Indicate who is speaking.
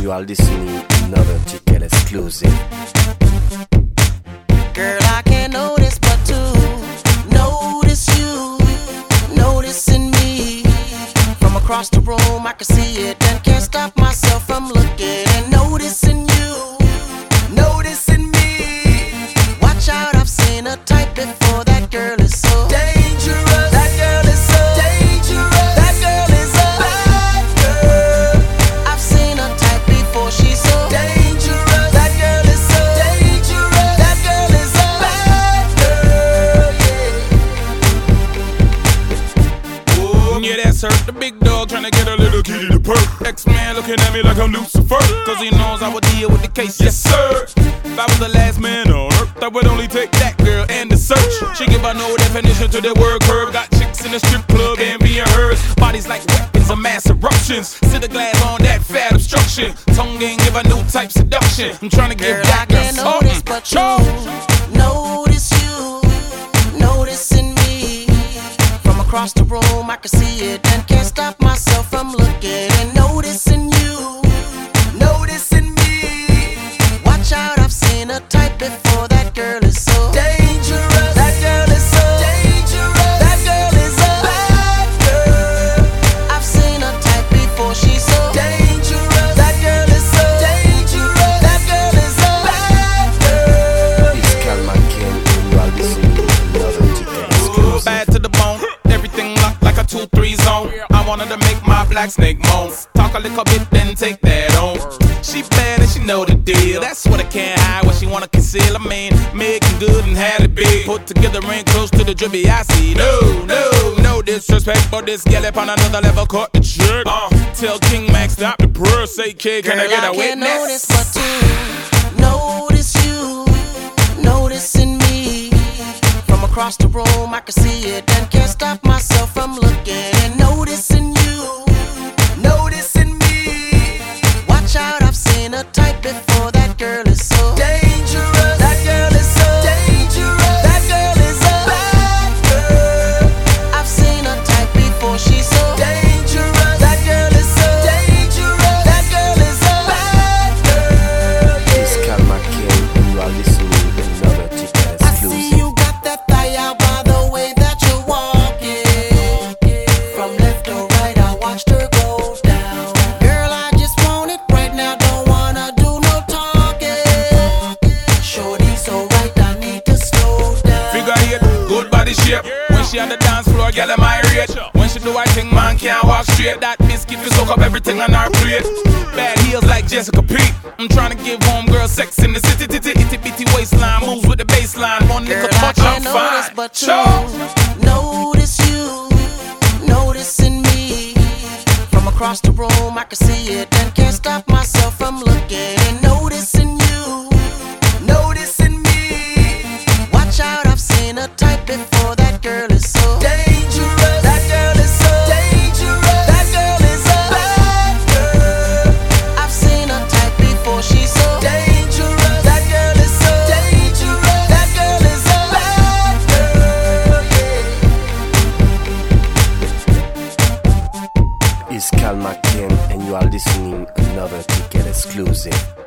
Speaker 1: you are listening another ticket exclusive.
Speaker 2: Girl, I can't notice but to notice you, noticing me. From across the room, I can see it
Speaker 3: hurt. The big dog trying to get a little kitty to perk. X Man looking at me like I'm Lucifer. Cause he knows I would deal with the case. Yes, sir. If I was the last man on earth, I would only take that girl and the search. She give her no definition to the word curve. Got chicks in the strip club and being hers. Bodies like weapons of mass eruptions. Sit the glass on that fat obstruction. Tongue ain't give a new type seduction. I'm trying to give
Speaker 2: Girl, I
Speaker 3: that girl
Speaker 2: can't notice
Speaker 3: something.
Speaker 2: but you notice across the room, I can see it and can't stop myself from looking and noticing you,
Speaker 3: I wanted to make my black snake moan. Talk a little bit, then take that on. She bad and she know the deal. That's what I can't hide, what she wanna conceal. I mean, making good and had it big. Put together ain't close to the drippy I see. No, no, no disrespect, but this gal up on another level caught the trick. Uh, tell King Max stop the purr, say kid, can I get a
Speaker 2: can't
Speaker 3: witness?
Speaker 2: notice but to notice you, noticing me. From across the room, I can see it and can't stop myself from looking and you, noticing
Speaker 3: shape. When she on the dance floor, girl, am I? When she do I think man can't walk straight. That biscuit will soak up everything on our plate. Bad heels like Jessica Pete. I'm trying to give home girl sex in the city, titty, itty bitty waistline. Moves with the baseline. One nigga touch, I'm
Speaker 2: can't notice
Speaker 3: fine.
Speaker 2: but to
Speaker 3: Sure.
Speaker 2: notice you, noticing me. From across the room, I can see it is Cal McCann, and you are listening another ticket exclusive.